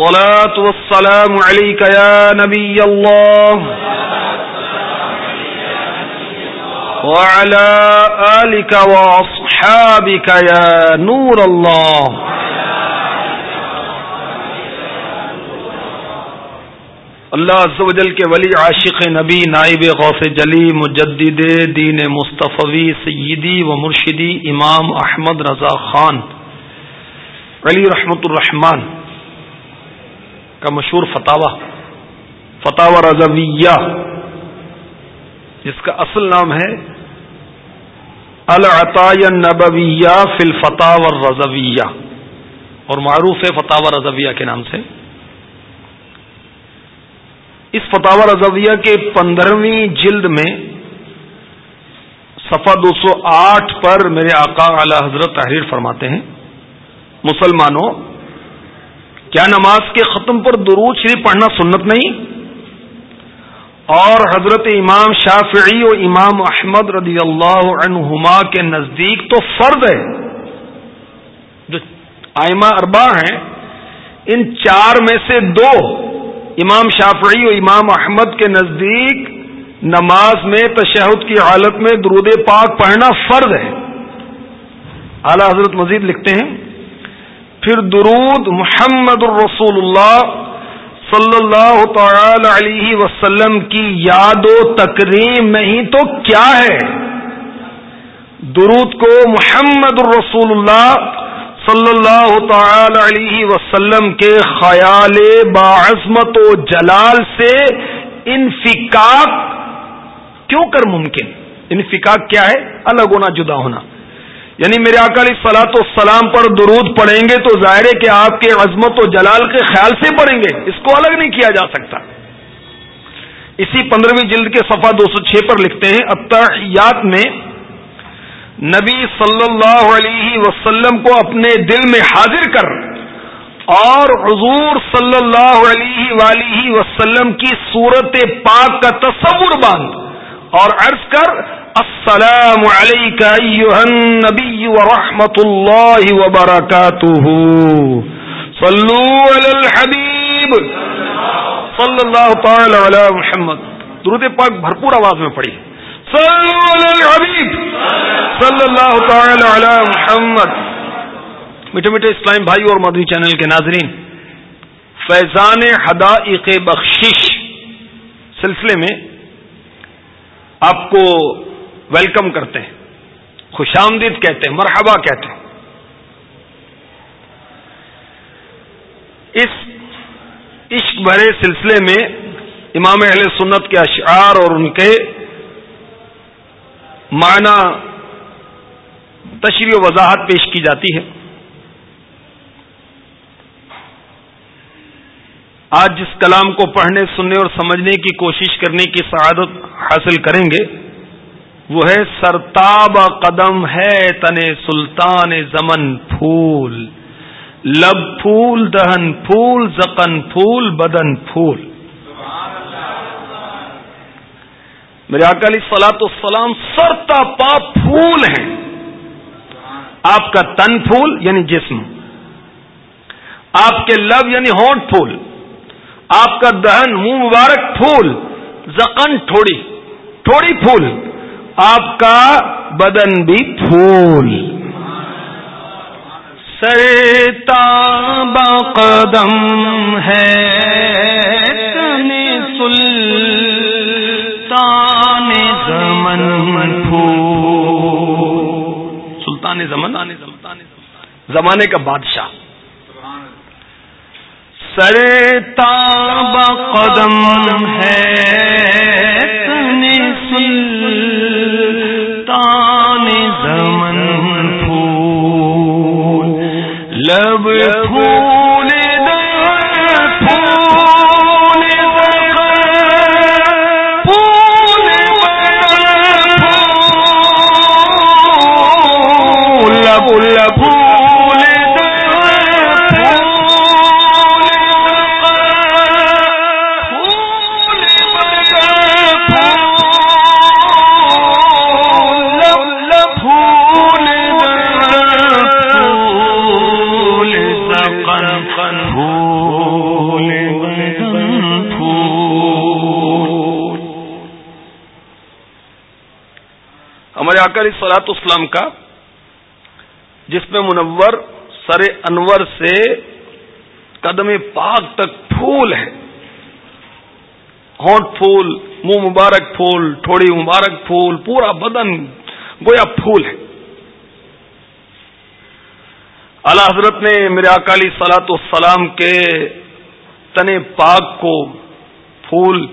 الصلاة والسلام عليك يا نبي الله. وعلى آلك وأصحابك يا نور الله. اللہ عز و جل کے ولی عاشق نبی، نائب غوث جلی، مجدد دین مصطفی، سیدی و مرشدی امام احمد رضا خان علی رحمت الرحمان کا مشہور فتوا فتح رضویہ، جس کا اصل نام ہے العطای نبویہ فی الفتح رضویہ اور معروف ہے فتح رضویہ کے نام سے۔ اس فتح رضویہ کے پندرہویں جلد میں صفحہ دو سو آٹھ پر میرے آقا اعلی حضرت تحریر فرماتے ہیں، مسلمانوں کیا نماز کے ختم پر درود شریف پڑھنا سنت نہیں؟ اور حضرت امام شافعی و امام احمد رضی اللہ عنہما کے نزدیک تو فرد ہے، جو آئمہ اربا ہیں، ان چار میں سے دو امام شافعی و امام احمد کے نزدیک نماز میں تشہد کی حالت میں درود پاک پڑھنا فرد ہے۔ اعلی حضرت مزید لکھتے ہیں۔ پھر درود محمد الرسول اللہ صلی اللہ تعالی علیہ وسلم کی یاد و تکریم میں ہی تو کیا ہے؟ درود کو محمد الرسول اللہ صلی اللہ تعالی علیہ وسلم کے خیال باعظمت و جلال سے انفکاک کیوں کر ممکن؟ انفکاک کیا ہے؟ الگ ہونا، جدا ہونا۔ یعنی میرے اکالی سلاط و سلام پر درود پڑیں گے تو ظاہر ہے کہ آپ کے عظمت و جلال کے خیال سے پڑھیں گے۔ اس کو الگ نہیں کیا جا سکتا۔ اسی پندرہویں جلد کے صفحہ دو سو چھ پر لکھتے ہیں اتحیات میں نبی صلی اللہ علیہ وسلم کو اپنے دل میں حاضر کر اور حضور صلی اللہ علیہ ولیہ وسلم کی صورت پاک کا تصور باندھ اور عرض کر السلام النبی ورحمۃ اللہ وبرکاتہ صلو علی الحبیب صلی اللہ تعالی علی محمد. درود پاک بھرپور آواز میں پڑھی. صلو علی الحبیب صلی اللہ تعالی علی محمد. میٹھے میٹھے اسلام بھائی اور مدنی چینل کے ناظرین، فیضان حدائق بخشش سلسلے میں آپ کو ویلکم کرتے ہیں، خوش آمدید کہتے ہیں، مرحبا کہتے ہیں۔ اس عشق بھرے سلسلے میں امام اہل سنت کے اشعار اور ان کے معنی تشریح و وضاحت پیش کی جاتی ہے۔ آج جس کلام کو پڑھنے، سننے اور سمجھنے کی کوشش کرنے کی سعادت حاصل کریں گے۔ وہ ہے سرتاب قدم ہے تن سلطان زمن پھول۔ لب پھول، دہن پھول زقن پھول، بدن پھول۔ میرے اکالی سلاط السلام سرتا پا پھول ہیں۔ آپ کا تن پھول یعنی جسم۔ آپ کے لب یعنی ہونٹ پھول۔ آپ کا دہن، منہ مبارک پھول۔ زقن تھوڑی تھوڑی پھول۔ آپ کا بدن بھی پھول۔ سرتا قدم ہے سلطان زمن پھول۔ سلطان زمن۔ زمانے کا بادشاہ۔ سرتا قدم ہے تان لب پھول علی سلاط اسلام کا، جس میں منور سر انور سے قدم پاک تک پھول ہے۔ ہونٹ پھول، منہ مبارک پھول تھوڑی مبارک پھول، پورا بدن گویا پھول ہے۔ اعلی حضرت نے میرے اکالی سلاط السلام کے تن پاک کو پھول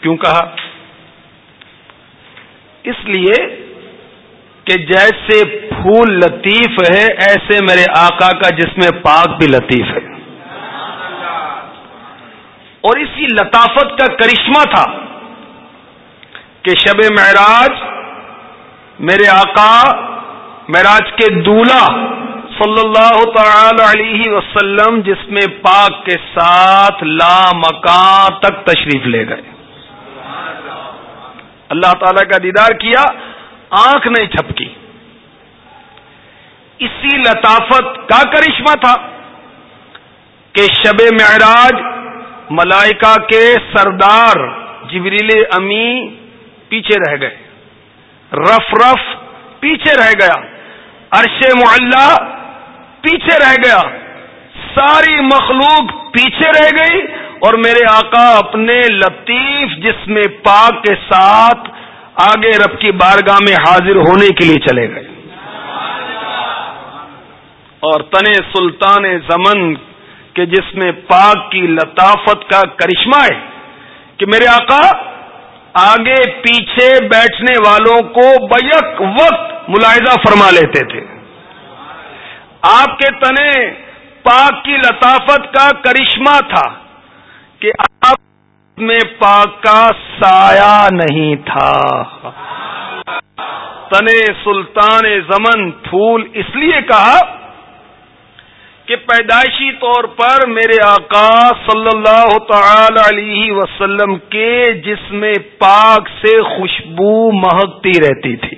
کیوں کہا؟ اس لیے کہ جیسے پھول لطیف ہے ایسے میرے آقا کا جس میں پاک بھی لطیف ہے۔ اور اسی لطافت کا کرشمہ تھا کہ شب معراج میرے آقا معراج کے دولہ صلی اللہ تعالی علیہ وسلم جس میں پاک کے ساتھ لا مکان تک تشریف لے گئے۔ اللہ تعالی کا دیدار کیا، آنکھ نہیں چھپکی۔ اسی لطافت کا کرشمہ تھا کہ شب معراج ملائکہ کے سردار جبریل امی پیچھے رہ گئے۔ رف رف پیچھے رہ گیا۔ عرش معلہ پیچھے رہ گیا۔ ساری مخلوق پیچھے رہ گئی۔ اور میرے آقا اپنے لطیف جسم پاک کے ساتھ آگے رب کی بارگاہ میں حاضر ہونے کے لیے چلے گئے۔ اور تن سلطان زمن کے جس میں پاک کی لطافت کا کرشمہ ہے کہ میرے آقا، آگے پیچھے بیٹھنے والوں کو بیک وقت ملاحظہ فرما لیتے تھے۔ آپ کے تنے پاک کی لطافت کا کرشمہ تھا۔ کہ آپ میں پاک کا سایہ نہیں تھا۔ تنے سلطان زمن پھول اس لیے کہا کہ پیدائشی طور پر میرے آقا صلی اللہ تعالی علیہ وسلم کے جسم پاک سے خوشبو مہکتی رہتی تھی۔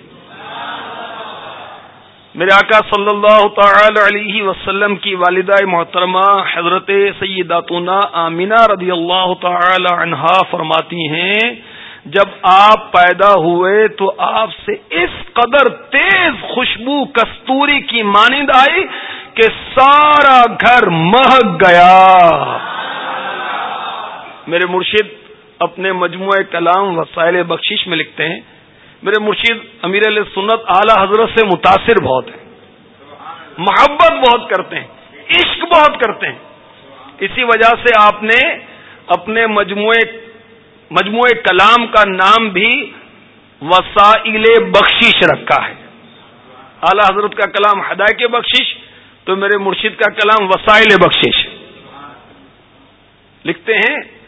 میرے آقا صلی اللہ تعالی علیہ وسلم کی والدہ محترمہ حضرت سیداتنا آمینہ رضی اللہ تعالی عنہا فرماتی ہیں، جب آپ پیدا ہوئے تو آپ سے اس قدر تیز خوشبو کستوری کی مانند آئی کہ سارا گھر مہک گیا۔ میرے مرشد، اپنے مجموعہ کلام وسائل بخشش میں لکھتے ہیں۔ میرے مرشید امیر علیہ سنت اعلی حضرت سے متاثر بہت ہیں۔ محبت بہت کرتے ہیں۔ عشق بہت کرتے ہیں۔ اسی وجہ سے آپ نے اپنے مجموعے مجموعے کلام کا نام بھی وسائل بخشش رکھا ہے۔ اعلی حضرت کا کلام ہدایت بخشش، تو میرے مرشد کا کلام وسائل بخشش۔ لکھتے ہیں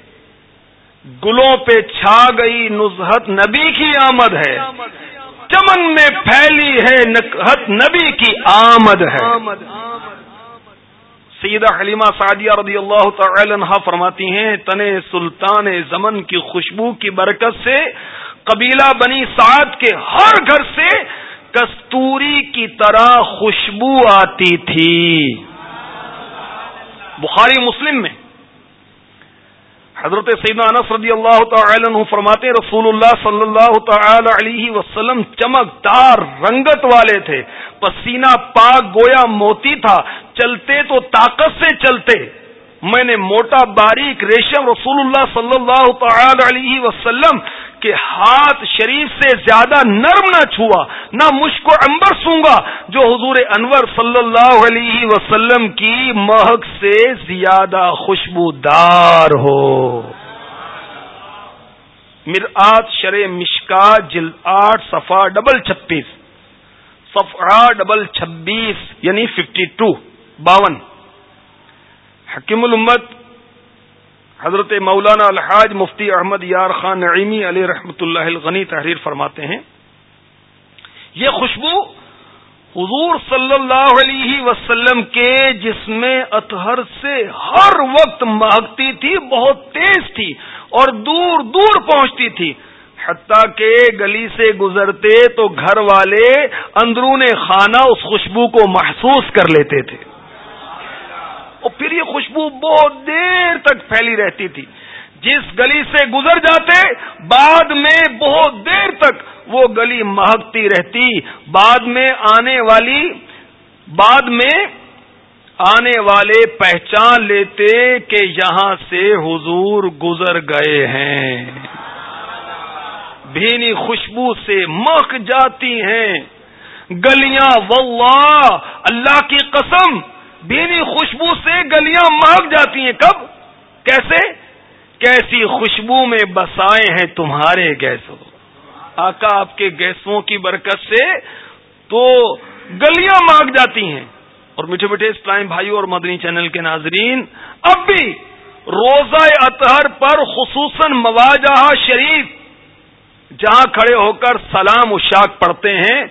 گلوں پہ چھا گئی نزہت نبی کی آمد ہے۔ چمن میں پھیلی ہے نقحت نبی کی آمد ہے۔ سیدہ حلیمہ سعدیہ رضی اللہ تعالی عنہ فرماتی ہیں، تن سلطان زمن کی خوشبو کی برکت سے قبیلہ بنی سعد کے ہر گھر سے کستوری کی طرح خوشبو آتی تھی۔ بخاری مسلم میں حضرت سیدنا انس رضی اللہ تعالی عنہ فرماتے رسول اللہ صلی اللہ تعالی علیہ وسلم چمکدار رنگت والے تھے، پسینہ پاک گویا موتی تھا، چلتے تو طاقت سے چلتے، میں نے موٹا باریک ریشم رسول اللہ صلی اللہ تعالی علیہ وسلم کے ہاتھ شریف سے زیادہ نرم نہ چھوا، نہ مشک و امبر سونگا، جو حضور انور صلی اللہ علیہ وسلم کی مہک سے زیادہ خوشبودار ہو۔ مرآت شر مشکا جل آٹھ صفا ڈبل چھتیس صفا ڈبل چھبیس یعنی ففٹی ٹو باون۔ حکیم الامت حضرت مولانا الحاج مفتی احمد یار خان نعیمی علیہ رحمت اللہ الغنی تحریر فرماتے ہیں۔ یہ خوشبو حضور صلی اللہ علیہ وسلم کے جسم اطہر سے ہر وقت مہکتی تھی، بہت تیز تھی اور دور دور پہنچتی تھی۔ حتیٰ کہ گلی سے گزرتے تو گھر والے اندرون خانہ اس خوشبو کو محسوس کر لیتے تھے۔ اور پھر یہ خوشبو بہت دیر تک پھیلی رہتی تھی۔ جس گلی سے گزر جاتے، بعد میں بہت دیر تک وہ گلی مہکتی رہتی۔ بعد میں آنے والی، بعد میں آنے والے پہچان لیتے کہ یہاں سے حضور گزر گئے ہیں۔ بھینی خوشبو سے مک جاتی ہیں۔ گلیاں، واللہ، اللہ کی قسم بھینی خوشبو سے گلیاں مہک جاتی ہیں۔ کب؟ کیسے؟ کیسی خوشبو میں بسائے ہیں تمہارے گیسوں۔ آقا آپ کے گیسوں کی برکت سے تو گلیاں مانگ جاتی ہیں۔ اور میٹھے میٹھے اسلام بھائیوں اور مدنی چینل کے ناظرین، اب بھی روزہ اطہر پر خصوصاً مواجہ شریف، جہاں کھڑے ہو کر سلام اشاق پڑھتے ہیں،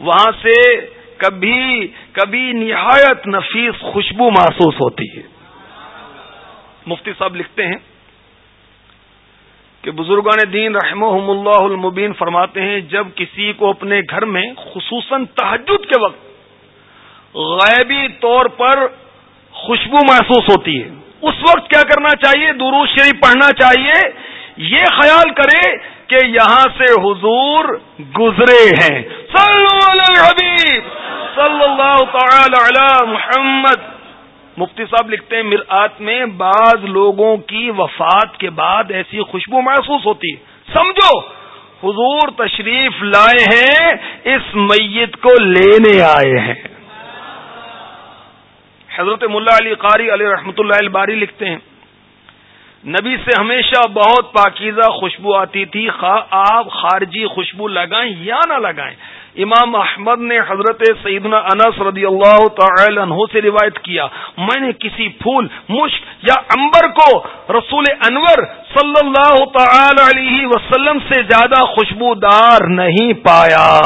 وہاں سے کبھی کبھی نہایت نفیس خوشبو محسوس ہوتی ہے۔ مفتی صاحب لکھتے ہیں کہ بزرگان دین رحمہم اللہ المبین فرماتے ہیں، جب کسی کو اپنے گھر میں خصوصاً تحجد کے وقت غیبی طور پر خوشبو محسوس ہوتی ہے، اس وقت کیا کرنا چاہیے؟ درو شریف پڑھنا چاہیے۔ یہ خیال کرے کہ یہاں سے حضور گزرے ہیں۔ حبیب صلی اللہ تعالی علی محمد۔ مفتی صاحب لکھتے ہیں، مرآت میں بعض لوگوں کی وفات کے بعد ایسی خوشبو محسوس ہوتی ہے۔ سمجھو، حضور تشریف لائے ہیں، اس میت کو لینے آئے ہیں۔ حضرت ملا علی قاری علی رحمت اللہ الباری لکھتے ہیں، نبی سے ہمیشہ بہت پاکیزہ خوشبو آتی تھی، خواہ آپ خارجی خوشبو لگائیں یا نہ لگائیں۔ امام احمد نے حضرت سیدنا انس رضی اللہ تعالی عنہ سے روایت کیا۔ میں نے کسی پھول، مشک یا امبر کو رسول انور صلی اللہ تعالی علیہ وسلم سے زیادہ خوشبودار نہیں پایا۔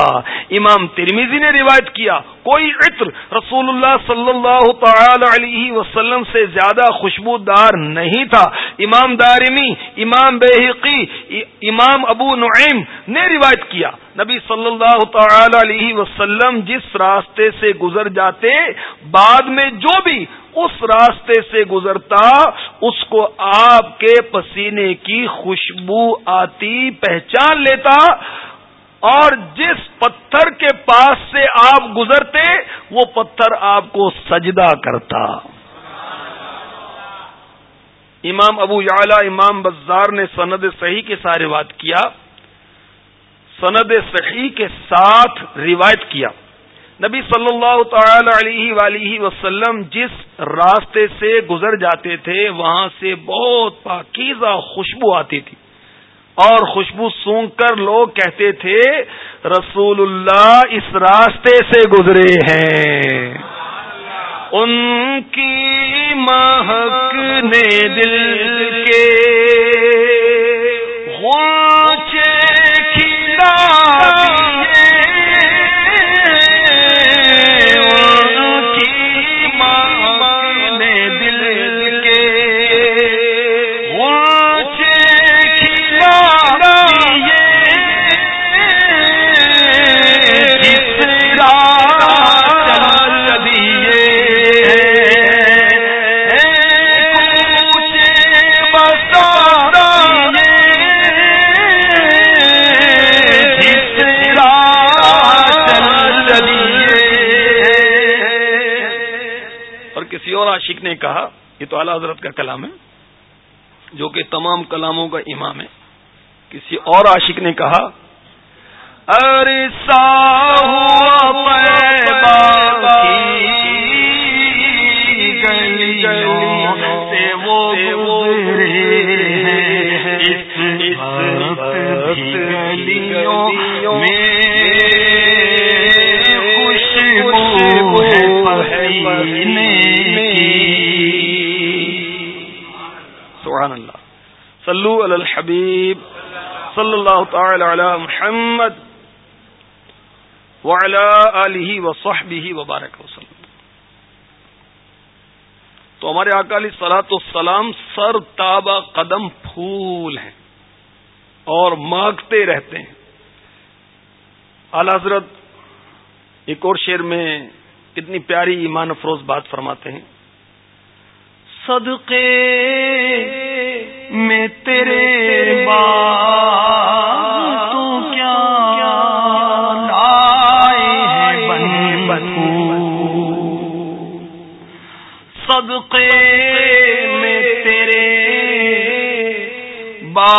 امام ترمیزی نے روایت کیا، کوئی عطر رسول اللہ صلی اللہ تعالی علیہ وسلم سے زیادہ خوشبودار نہیں تھا۔ امام دارمی، امام بحقی امام ابو نعیم نے روایت کیا۔ نبی صلی اللہ تعالی علیہ وسلم جس راستے سے گزر جاتے، بعد میں جو بھی اس راستے سے گزرتا، اس کو آپ کے پسینے کی خوشبو آتی، پہچان لیتا۔ اور جس پتھر کے پاس سے آپ گزرتے، وہ پتھر آپ کو سجدہ کرتا۔ امام ابو یعلا، امام بزار نے سند صحیح کے ساتھ روایت کیا۔ سند صحیح کے ساتھ روایت کیا۔ نبی صلی اللہ تعالی علیہ ولیہ وسلم جس راستے سے گزر جاتے تھے، وہاں سے بہت پاکیزہ خوشبو آتی تھی۔ اور خوشبو سونگ کر لوگ کہتے تھے، رسول اللہ اس راستے سے گزرے ہیں۔ ان کی مہک نے دل کے اعلی حضرت کا کلام ہے، جو کہ تمام کلاموں کا امام ہے۔ کسی اور عاشق نے کہا ارے میں سبحان اللہ. صلو علی الحبیب. صلی اللہ تعالی علی محمد وعلی آلہ وصحبہ وبارک وسلم. تو ہمارے اکالی سلاط السلام سر تابا قدم پھول ہیں اور مانگتے رہتے ہیں. اعلی حضرت ایک اور شعر میں کتنی پیاری ایمان افروز بات فرماتے ہیں. صدقے میں تیرے با تو کیا لائے بن بن صدقے میں تیرے با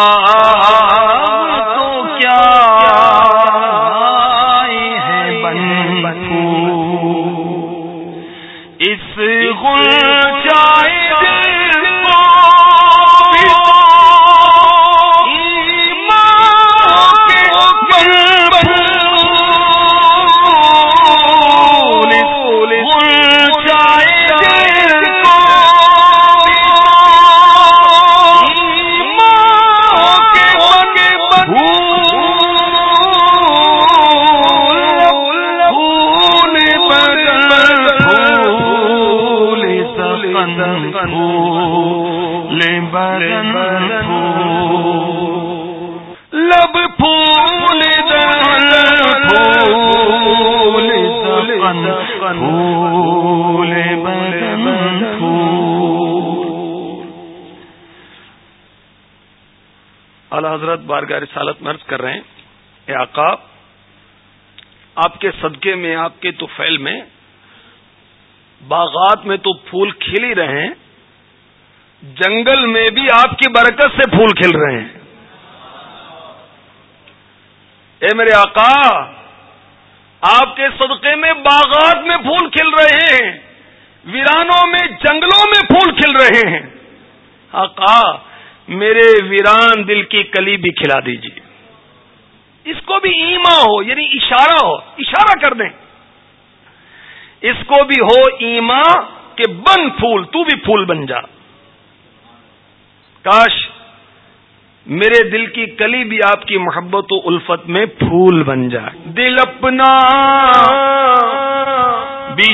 حضرت بارگاہ رسالت مرض کر رہے ہیں، اے آقا، آپ کے صدقے میں، آپ کے تو فیل میں، باغات میں تو پھول کھل ہی رہے ہیں، جنگل میں بھی آپ کی برکت سے پھول کھل رہے ہیں۔ اے میرے آقا، آپ کے صدقے میں باغات میں پھول کھل رہے ہیں، ویرانوں میں، جنگلوں میں پھول کھل رہے ہیں۔ آقا میرے ویران دل کی کلی بھی کھلا دیجیے اس کو بھی ایما ہو یعنی اشارہ ہو، اشارہ کر دیں۔ اس کو بھی ہو ایما کہ بن پھول، تو بھی پھول بن جا۔ کاش میرے دل کی کلی بھی آپ کی محبت و الفت میں پھول بن جائے۔ دل اپنا دل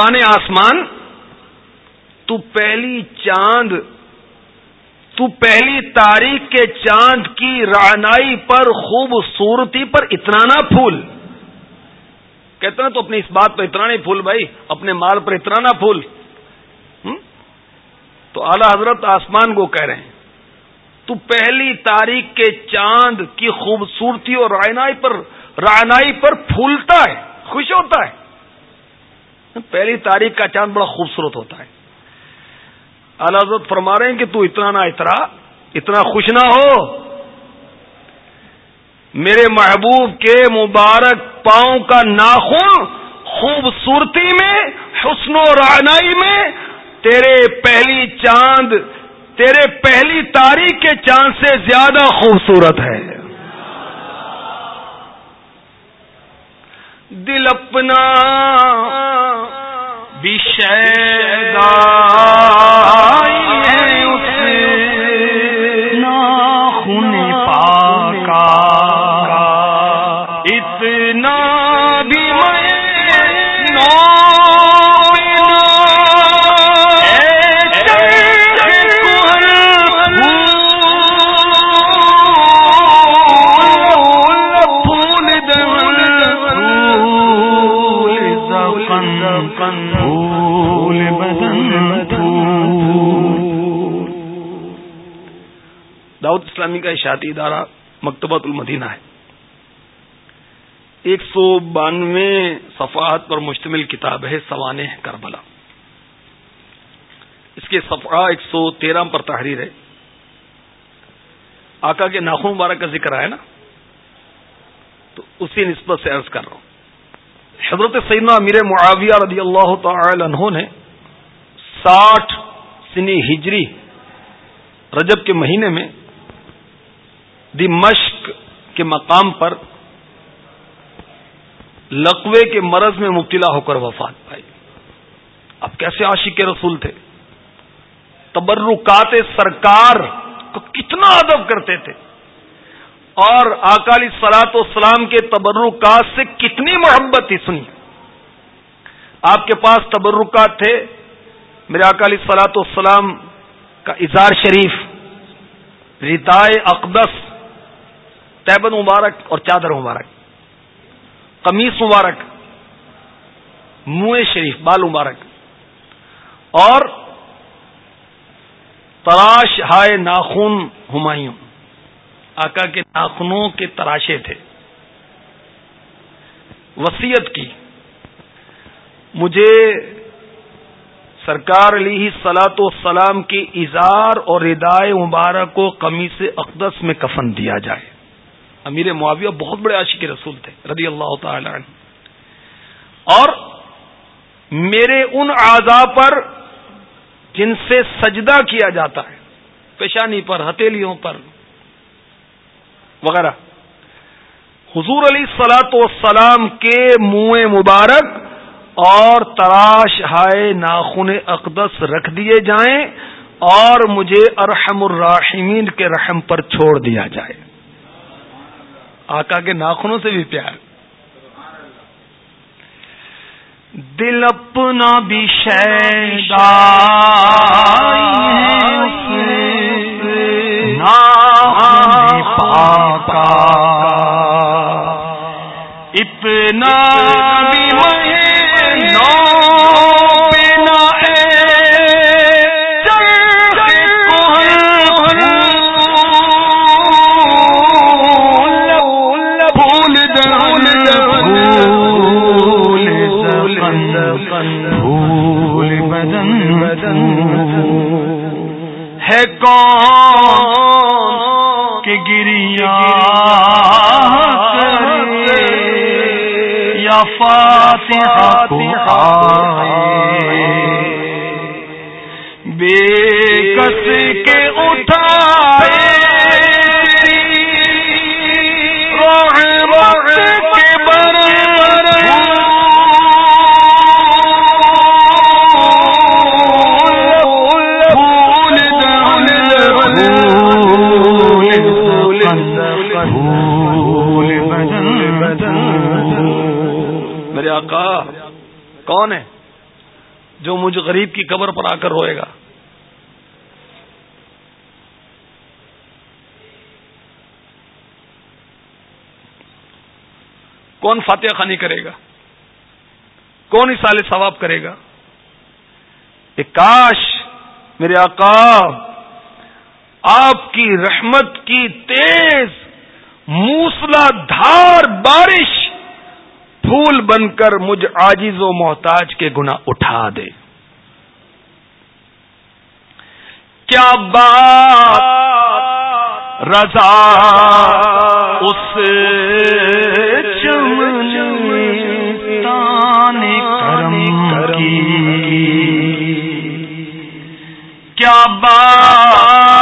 پرانے آسمان، تو پہلی چاند، تو پہلی تاریخ کے چاند کی رعنائی پر خوبصورتی پر اتنا نہ پھول۔ کہتے نا تو اپنی اس بات پر اتنا نہیں پھول بھائی، اپنے مال پر اتنا نہ پھول۔ تو اعلی حضرت آسمان کو کہہ رہے ہیں، تو پہلی تاریخ کے چاند کی خوبصورتی اور رعنائی پر رعنائی پر پھولتا ہے، خوش ہوتا ہے۔ پہلی تاریخ کا چاند بڑا خوبصورت ہوتا ہے۔ حضرت فرما رہے ہیں کہ تو اتنا نہ اترا، اتنا خوش نہ ہو۔ میرے محبوب کے مبارک پاؤں کا ناخن خوبصورتی میں، حسن و رعنائی میں، تیرے پہلی چاند، تیرے پہلی تاریخ کے چاند سے زیادہ خوبصورت ہے۔ دل اپنا بھی داؤد اسلامی کا اشاعتی ادارہ مکتبۃ المدینہ ہے۔ ایک سو بانوے صفحات پر مشتمل کتاب ہے سوانح کربلا۔ اس کے صفحہ ایک سو تیرہ پر تحریر ہے۔ آقا کے ناخن مبارک کا ذکر ہے نا؟ تو اسی نسبت سے عرض کر رہا ہوں۔ حضرت سیدنا امیر معاویہ رضی اللہ تعالی عنہ نے ساٹھ سنی ہجری رجب کے مہینے میں دی مشق کے مقام پر لقوے کے مرض میں مبتلا ہو کر وفات پائی۔ اب کیسے عاشق رسول تھے؟ تبرکات سرکار کو کتنا ادب کرتے تھے۔ اور اکالی سلاط اسلام کے تبرکات سے کتنی محبت تھی سنی۔ آپ کے پاس تبرکات تھے۔ میرے اکالی سلاط اسلام کا اظہار شریف ردائے اقدس تیبن مبارک اور چادر مبارک، قمیص مبارک، منہ شریف، بال مبارک، اور تراش ہائے ناخن ہمایوں۔ آقا کے ناخنوں کے تراشے تھے۔ وسیعت کی۔ مجھے سرکار علی سلاط و سلام کی اظہار اور ردائے مبارک کو قمیص اقدس میں کفن دیا جائے۔ امیر معاویہ بہت بڑے عاشق رسول تھے، رضی اللہ تعالی عنہ۔ اور میرے ان اعضا پر جن سے سجدہ کیا جاتا ہے، پیشانی پر، ہتھیلیوں پر وغیرہ۔ حضور علی سلاط وسلام کے منہ مبارک اور تراش ہائے ناخن اقدس رکھ دیے جائیں اور مجھے ارحم الراحمین کے رحم پر چھوڑ دیا جائے۔ آقا کے ناخنوں سے بھی پیار۔ دل اپنا بھی شیدا پاکا۔ اتنا بھی کون کہ گریا یا فاتحہ کو آئے۔ بے کس کے اٹھا غریب کی قبر پر آ کر روئے گا۔ کون فاتحہ خانی کرے گا؟ کون اس سال ثواب کرے گا؟ کاش میرے آقا، آپ کی رحمت کی تیز موسلا دھار بارش پھول بن کر مجھ آجیز و محتاج کے گنا اٹھا دے۔ کیا بات رضا اس کرم کی؟ کیا بات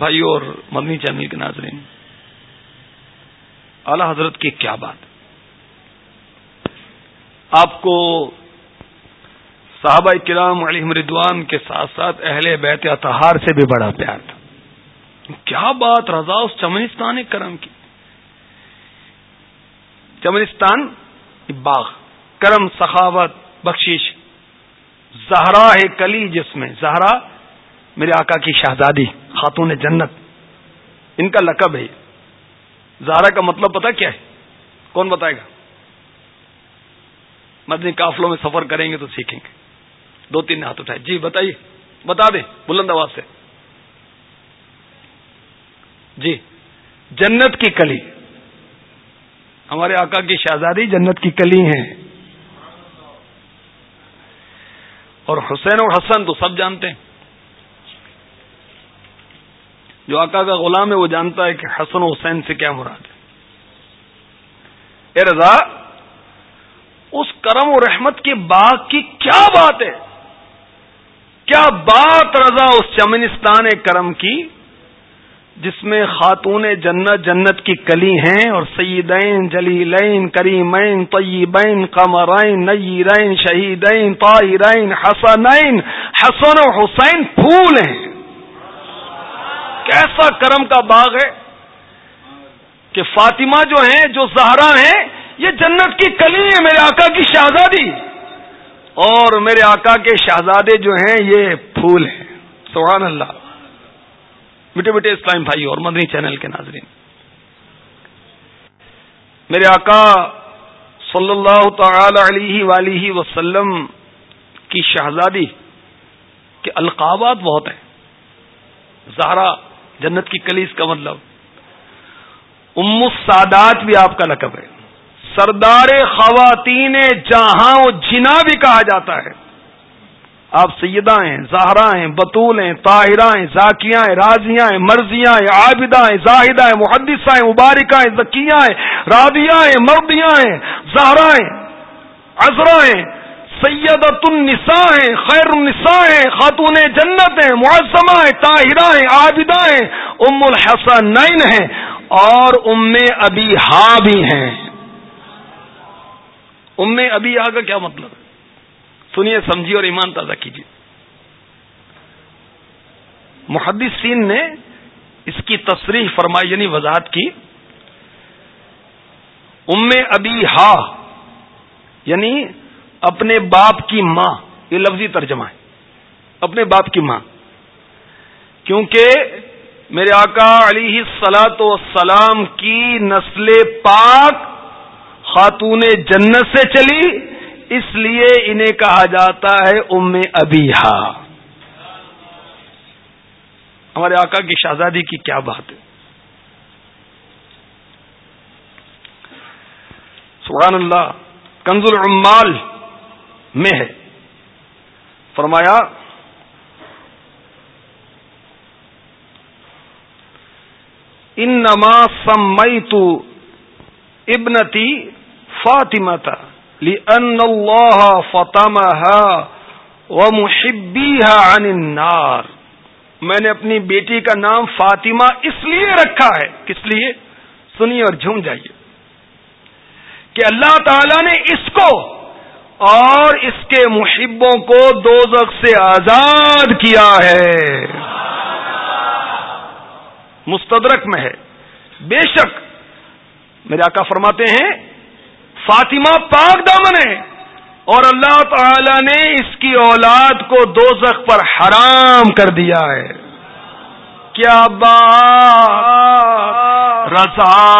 بھائی اور مدنی چینل کے ناظرین، اعلی حضرت کی کیا بات؟ آپ کو صحابہ کرام علی مردوان کے ساتھ ساتھ اہل بیت اتہار سے بھی بڑا پیار تھا۔ کیا بات رضا اس چمنستان کرم کی؟ چمنستان باغ، کرم، سخاوت، بخشش، زہرا ہے کلی جس میں، زہرا میرے آقا کی شہزادی۔ خاتون جنت۔ ان کا لقب ہے۔ زہرا کا مطلب پتا کیا ہے؟ کون بتائے گا؟ مدنی قافلوں میں سفر کریں گے تو سیکھیں گے۔ دو تین ہاتھ اٹھائے۔ جی بتائیے۔ بتا دیں، بلند آواز سے۔ جی جنت کی کلی۔ ہمارے آقا کی شہزادی جنت کی کلی ہیں۔ اور حسین اور حسن تو سب جانتے ہیں۔ جو آقا کا غلام ہے وہ جانتا ہے کہ حسن و حسین سے کیا مراد ہے۔ اے رضا، اس کرم و رحمت کے باغ کی کیا بات ہے؟ کیا بات رضا اس چمنستان کرم کی، جس میں خاتون جنت جنت کی کلی ہیں اور سیدین، جلیلین، کریمین، طیبین، قمرین نیرین شہیدین، طاہرین، حسنین، حسن و حسین پھول ہیں۔ کیسا کرم کا باغ ہے کہ فاطمہ جو ہیں، جو زہرا ہیں، یہ جنت کی کلی ہے میرے آقا کی شہزادی۔ اور میرے آقا کے شہزادے جو ہیں، یہ پھول ہیں۔ سبحان اللہ۔ میٹھے میٹھے اسلام بھائی اور مدنی چینل کے ناظرین۔ میرے آقا صلی اللہ تعالی علیہ ولیہ وسلم کی شہزادی کے القابات بہت ہیں۔ زہرا جنت کی کلیس کا مطلب۔ ام السادات بھی آپ کا لقب ہے۔ سردار خواتین جہاں جنا بھی کہا جاتا ہے۔ آپ سیدہ ہیں، زہرا ہیں، بطول ہیں، طاہرہ ہیں ذاکیاں ہیں راضیاں ہیں مرضیاں ہیں، عابدہ ہیں، زاہدہ ہیں، محدثہ ہیں، مبارکہ ہیں ذکیاں ہیں، رابیہ ہیں مردیاں ہیں، زہرا ہیں، عذرا ہیں۔ سیدت النساء ہیں خیر النساء ہیں خاتون جنت ہیں، معظمہ ہیں، طاہرہ ہیں، عابدہ ہیں، ام الحسن ہیں اور ام ابی ہا بھی ہیں۔ ام ابی ہا کا کیا مطلب؟ ہے سنیے، سمجھیے اور ایمان تازہ کیجیے۔ محدثین نے اس کی تصریح فرمائی یعنی وضاحت کی۔ ام ابی ہا یعنی اپنے باپ کی ماں، یہ لفظی ترجمہ ہے، اپنے باپ کی ماں۔ کیونکہ میرے آقا علی سلاط و سلام کی نسل پاک خاتون جنت سے چلی، اس لیے انہیں کہا جاتا ہے ام ابیہا۔ ہمارے آقا کی شہزادی کی کیا بات ہے؟ سبحان اللہ، کنز العمال میں ہے۔ فرمایا ان نما سمئی ابنتی فاطمہ لأن الله فطمها ومحبيها عن النار. میں نے اپنی بیٹی کا نام فاطمہ اس لیے رکھا ہے۔ کس لیے؟ سنیے اور جھوم جائیے۔ کہ اللہ تعالی نے اس کو اور اس کے محبوں کو دو سے آزاد کیا ہے۔ مستدرک میں ہے۔ بے شک میرے آقا فرماتے ہیں، فاطمہ پاک دامن ہے اور اللہ تعالی نے اس کی اولاد کو دو پر حرام کر دیا ہے۔ کیا با رضا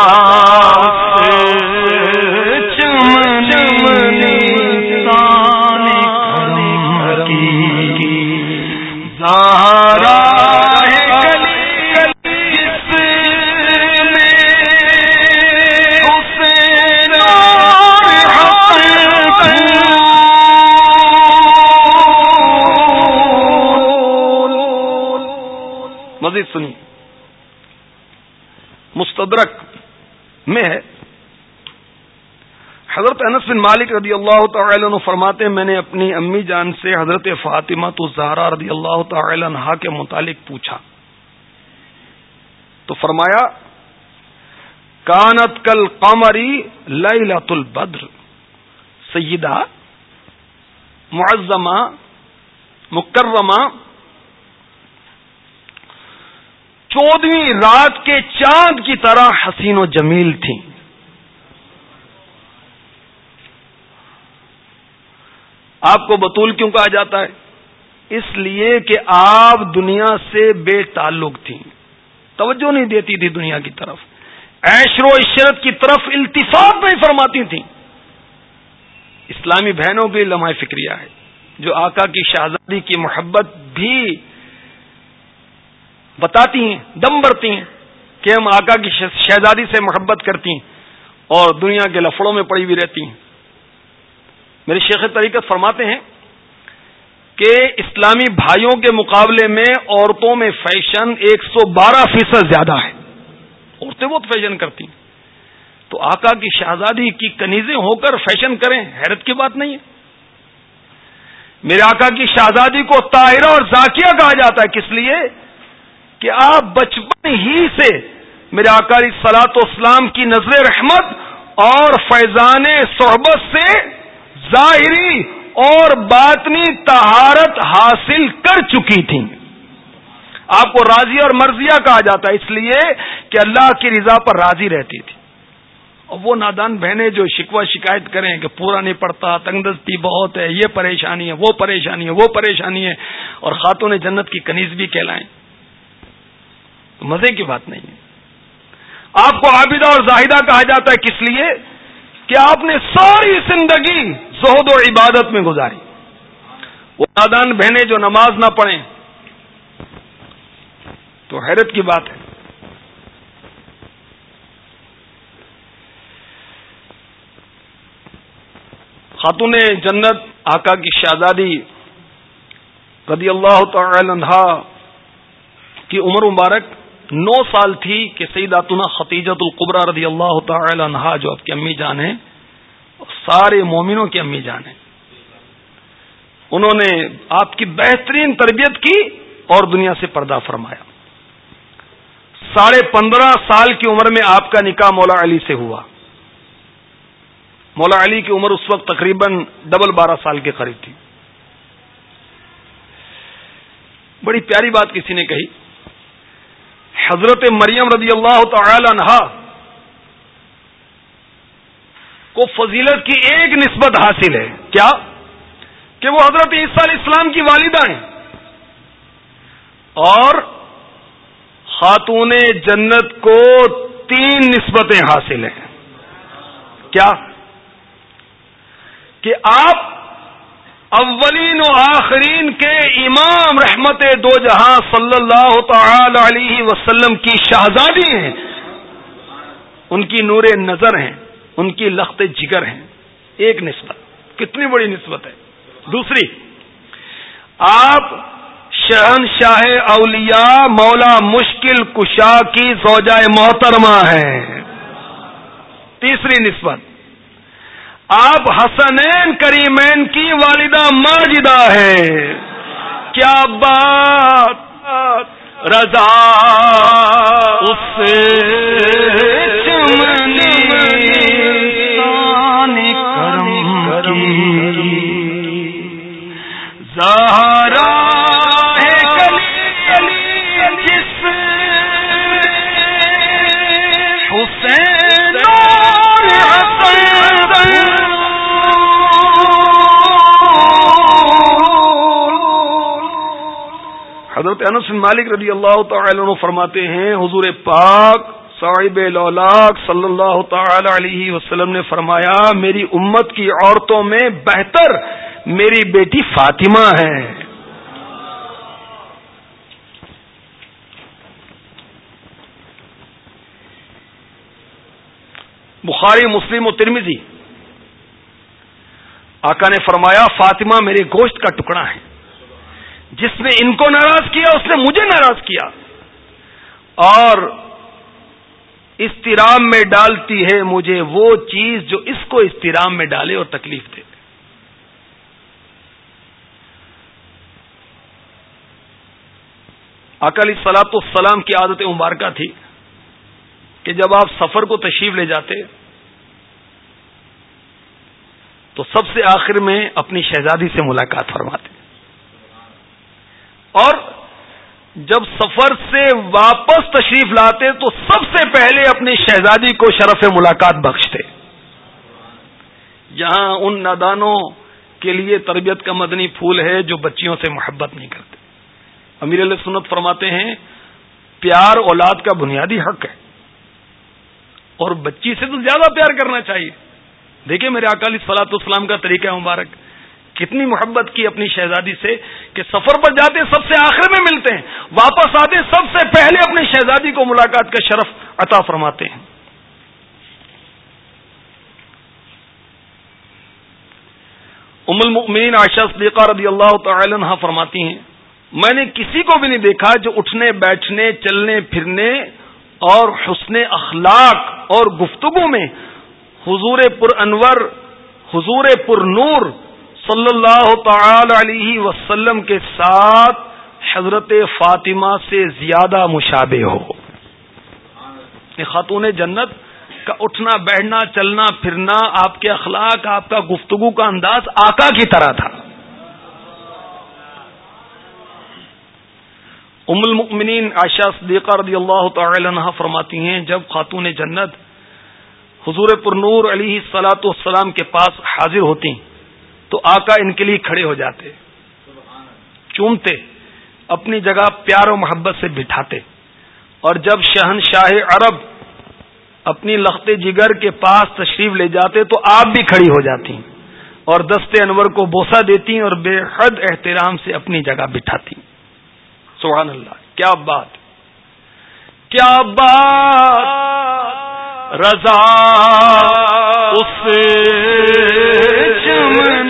سنی۔ مستدرک میں ہے۔ حضرت انس بن مالک رضی اللہ تعالی عنہ فرماتے ہیں، میں نے اپنی امی جان سے حضرت فاطمہ تو زہرا رضی اللہ تعالی عنہ کے متعلق پوچھا۔ تو فرمایا، کانت کل قمری لت البدر۔ سیدہ، معظمہ، مکرمہ چودہویں رات کے چاند کی طرح حسین و جمیل تھیں۔ آپ کو بطول کیوں کہا جاتا ہے؟ اس لیے کہ آپ دنیا سے بے تعلق تھیں۔ توجہ نہیں دیتی تھی دنیا کی طرف۔ عشر و عشرت کی طرف التفاق نہیں فرماتی تھیں۔ اسلامی بہنوں کی لمحہ فکریہ ہے۔ جو آقا کی شہزادی کی محبت بھی بتاتی ہیں، دم برتی ہیں کہ ہم آقا کی شہزادی سے محبت کرتی ہیں اور دنیا کے لفڑوں میں پڑی ہوئی رہتی ہیں۔ میرے شیخ طریقت فرماتے ہیں کہ اسلامی بھائیوں کے مقابلے میں عورتوں میں فیشن ایک سو بارہ فیصد زیادہ ہے۔ عورتیں بہت فیشن کرتی ہیں۔ تو آقا کی شہزادی کی کنیزیں ہو کر فیشن کریں، حیرت کی بات نہیں ہے۔ میرے آقا کی شہزادی کو طاہرہ اور ذاکیہ کہا جاتا ہے، کس لیے؟ کہ آپ بچپن ہی سے میرے آکاری سلاط اسلام کی نظر رحمت اور فیضان صحبت سے ظاہری اور باطنی تہارت حاصل کر چکی تھیں۔ آپ کو راضی اور مرضیہ کہا جاتا ہے، اس لیے کہ اللہ کی رضا پر راضی رہتی تھی۔ اور وہ نادان بہنیں جو شکوہ شکایت کریں کہ پورا نہیں پڑتا تنگ دستی بہت ہے، یہ پریشانی ہے، وہ پریشانی ہے، وہ پریشانی ہے، اور خاتون جنت کی کنیز بھی کہلائیں۔ مزے کی بات نہیں ہے۔ آپ کو عابدہ اور زاہدہ کہا جاتا ہے کس لیے؟ کہ آپ نے ساری زندگی زہد و عبادت میں گزاری۔ وہ نادان بہنیں جو نماز نہ پڑھیں۔ تو حیرت کی بات ہے۔ خاتون جنت آقا کی شہزادی رضی اللہ تعالی عنہا کی عمر مبارک نو سال تھی کہ سعید آتنا خطیجت القبرا رضی اللہ تعالی عنہا جو آپ کی امی جان ہیں، سارے مومنوں کی امی جان ہیں۔ انہوں نے آپ کی بہترین تربیت کی اور دنیا سے پردہ فرمایا۔ ساڑھے پندرہ سال کی عمر میں آپ کا نکاح مولا علی سے ہوا۔ مولا علی کی عمر اس وقت تقریباً ڈبل بارہ سال کے قریب تھی۔ بڑی پیاری بات کسی نے کہی۔ حضرت مریم رضی اللہ تعالی عنہا کو فضیلت کی ایک نسبت حاصل ہے۔ کیا؟ کہ وہ حضرت عیسیٰ علیہ السلام کی والدہ ہیں۔ اور خاتون جنت کو تین نسبتیں حاصل ہیں۔ کیا؟ کہ آپ اولین و آخرین کے امام رحمت دو جہاں صلی اللہ تعالی علیہ وسلم کی شہزادی ہیں۔ ان کی نور نظر ہیں، ان کی لخت جگر ہیں۔ ایک نسبت، کتنی بڑی نسبت ہے۔ دوسری، آپ شہن شاہ اولیاء مولا مشکل کشا کی زوجہ محترمہ ہیں۔ تیسری نسبت آپ حسنین کریمین کی والدہ ماجدہ ہے کیا بات رضا اس کرم کی؟ حضرت انس بن مالک رضی اللہ تعالی عنہ فرماتے ہیں، حضور پاک صاحب لولاک صلی اللہ تعالی علیہ وسلم نے فرمایا، میری امت کی عورتوں میں بہتر میری بیٹی فاطمہ ہے۔ بخاری، مسلم و ترمیزی آقا نے فرمایا، فاطمہ میرے گوشت کا ٹکڑا ہے۔ جس نے ان کو ناراض کیا، اس نے مجھے ناراض کیا۔ اور استرام میں ڈالتی ہے مجھے وہ چیز جو اس کو استرام میں ڈالے اور تکلیف دے۔ اکلی سلاط السلام کی عادت مبارکہ تھی کہ جب آپ سفر کو تشریف لے جاتے، تو سب سے آخر میں اپنی شہزادی سے ملاقات فرماتے۔ اور جب سفر سے واپس تشریف لاتے تو سب سے پہلے اپنی شہزادی کو شرف ملاقات بخشتے۔ یہاں ان نادانوں کے لیے تربیت کا مدنی پھول ہے جو بچیوں سے محبت نہیں کرتے۔ امیر علیہ سنت فرماتے ہیں، پیار اولاد کا بنیادی حق ہے۔ اور بچی سے تو زیادہ پیار کرنا چاہیے۔ دیکھیں میرے اکالی سلاط اسلام کا طریقہ مبارک۔ کتنی محبت کی اپنی شہزادی سے کہ سفر پر جاتے سب سے آخر میں ملتے ہیں، واپس آتے سب سے پہلے اپنی شہزادی کو ملاقات کا شرف عطا فرماتے ہیں۔ ام المؤمنین عائشہ صدیقہ رضی اللہ تعالی عنہ فرماتی ہیں، میں نے کسی کو بھی نہیں دیکھا جو اٹھنے، بیٹھنے، چلنے، پھرنے اور حسن اخلاق اور گفتگو میں حضور پر انور، حضور پر نور صلی اللہ تعالی علیہ وسلم کے ساتھ حضرت فاطمہ سے زیادہ مشابہ ہو۔ خاتون جنت کا اٹھنا، بیٹھنا، چلنا، پھرنا، آپ کے اخلاق، آپ کا گفتگو کا انداز آقا کی طرح تھا۔ ام المؤمنین عائشہ صدیقہ رضی اللہ تعالی عنہ فرماتی ہیں، جب خاتون جنت حضور پر نور علی سلاۃ والسلام کے پاس حاضر ہوتی تو آقا ان کے لیے کھڑے ہو جاتے، چومتے، اپنی جگہ پیار و محبت سے بٹھاتے۔ اور جب شہنشاہ عرب اپنی لخت جگر کے پاس تشریف لے جاتے تو آپ بھی کھڑی ہو جاتی اور دست انور کو بوسا دیتی اور بے حد احترام سے اپنی جگہ بٹھاتی۔ سبحان اللہ، کیا بات کیا بات، رضا، اس چینل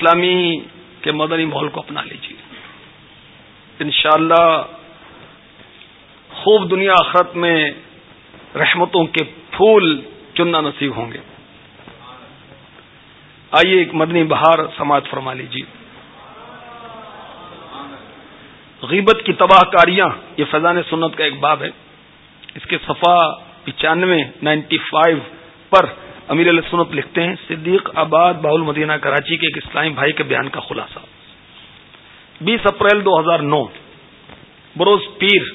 اسلامی کے مدنی ماحول کو اپنا لیجیے انشاءاللہ خوب دنیا آخرت میں رحمتوں کے پھول چننا نصیب ہوں گے۔ آئیے ایک مدنی بہار سماعت فرما لیجیے غیبت کی تباہ کاریاں، یہ فیضان سنت کا ایک باب ہے۔ اس کے صفحہ پچانوے، نائنٹی فائیو پر امیر علیہ سنت لکھتے ہیں، صدیق آباد باول مدینہ کراچی کے ایک اسلامی بھائی کے بیان کا خلاصہ۔ بیس اپریل دو ہزار نو، بروز پیر،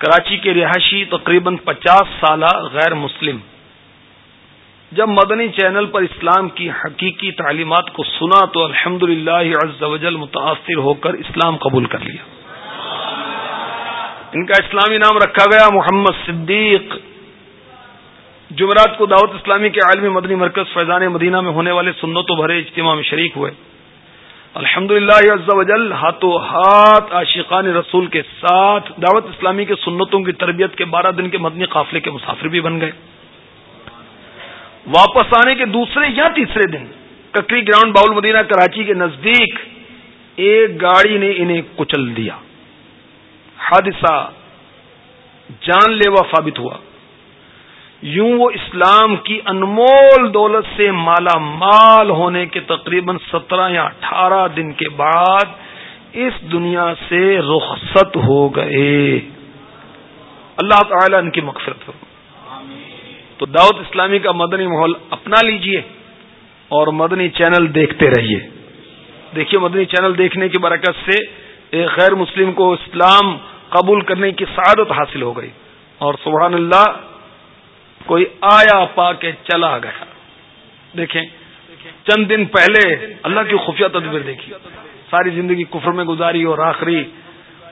کراچی کے رہائشی تقریباً پچاس سالہ غیر مسلم، جب مدنی چینل پر اسلام کی حقیقی تعلیمات کو سنا تو الحمد للہ متاثر ہو کر اسلام قبول کر لیا۔ ان کا اسلامی نام رکھا گیا، محمد صدیق جمعرات کو دعوت اسلامی کے عالمی مدنی مرکز فیضان مدینہ میں ہونے والے سنت و بھرے اجتماع میں شریک ہوئے۔ الحمد للہ ہاتھوں ہاتھ عاشقان رسول کے ساتھ دعوت اسلامی کے سنتوں کی تربیت کے بارہ دن کے مدنی قافلے کے مسافر بھی بن گئے۔ واپس آنے کے دوسرے یا تیسرے دن ککری گراؤنڈ باؤل مدینہ کراچی کے نزدیک ایک گاڑی نے انہیں کچل دیا۔ حادثہ جان لیوا ثابت ہوا۔ یوں وہ اسلام کی انمول دولت سے مالا مال ہونے کے تقریباً سترہ یا اٹھارہ دن کے بعد اس دنیا سے رخصت ہو گئے۔ اللہ تعالی ان کی مقصد تو دعوت اسلامی کا مدنی ماحول اپنا لیجیے اور مدنی چینل دیکھتے رہیے۔ دیکھیے مدنی چینل دیکھنے کی برکت سے ایک غیر مسلم کو اسلام قبول کرنے کی سعادت حاصل ہو گئی۔ اور سبحان اللہ کوئی آیا پا کے چلا گیا۔ دیکھیں، چند دن پہلے اللہ کی خفیہ تدبیر دیکھی۔ ساری زندگی کفر میں گزاری اور آخری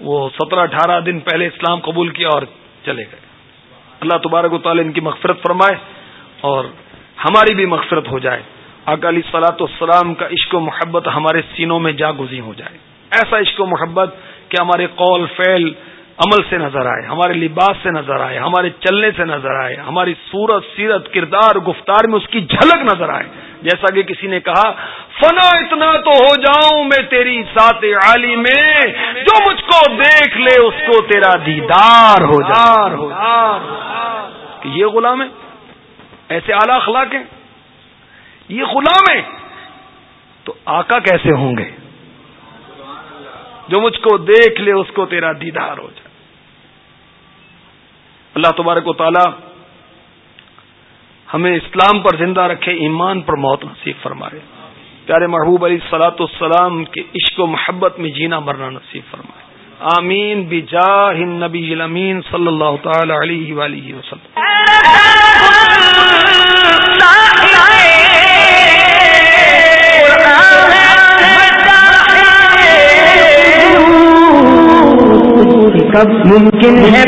وہ سترہ اٹھارہ دن پہلے اسلام قبول کیا اور چلے گئے۔ اللہ تبارک و تعالی ان کی مغفرت فرمائے اور ہماری بھی مغفرت ہو جائے۔ اکالی سلاۃ السلام کا عشق و محبت ہمارے سینوں میں جا گزی ہو جائے۔ ایسا عشق و محبت کہ ہمارے قول، فعل عمل سے نظر آئے ہمارے لباس سے نظر آئے ہمارے چلنے سے نظر آئے ہماری صورت سیرت کردار گفتار میں اس کی جھلک نظر آئے۔ جیسا کہ کسی نے کہا فنا اتنا تو ہو جاؤں میں تیری سات عالی میں جو مجھ کو دیکھ لے اس کو تیرا دیدار ہو کہ یہ غلام ہے ایسے اعلی اخلاق ہیں۔ یہ غلام ہے تو آقا کیسے ہوں گے؟ جو مجھ کو دیکھ لے اس کو تیرا دیدار ہو جائے۔ اللہ تبارک و تعالی ہمیں اسلام پر زندہ رکھے، ایمان پر موت نصیب فرمائے۔ پیارے محبوب علی سلاۃ السلام کے عشق و محبت میں جینا مرنا نصیب فرمائے۔ آمین۔ بجاہ نبی الامین صلی اللہ تعالی علیہ وآلہ وسلم۔ کب ممکن ہے۔